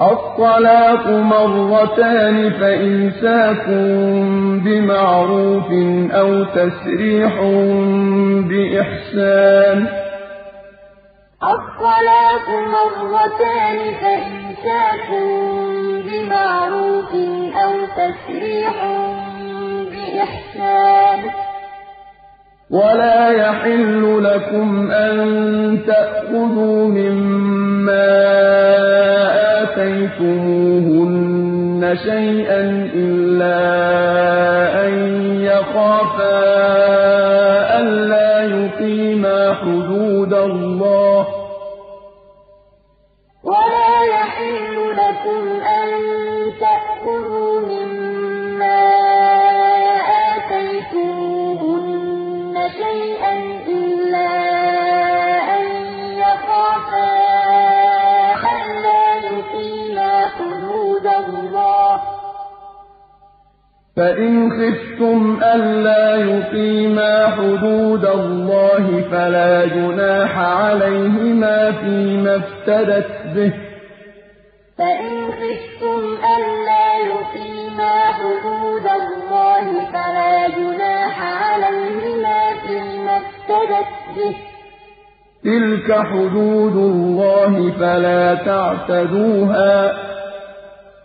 الطلاق مرتان فإمساك بمعروف أو تسريح بإحسان. الطلاق مرتان فإمساك بمعروف أو تسريح بإحسان. ولا يحل لكم أن تأخذوا مما آتيتموهن شيئا إلا أن يخافا ألا يقيما حدود الله فإن خفتم ألا يقيما حدود الله فلا جناح عليهما فيما افتدت به فإن خفتم ألا يقيما حدود الله فلا جناح عليهما فيما افتدت به تلك حدود الله فلا تعتدوها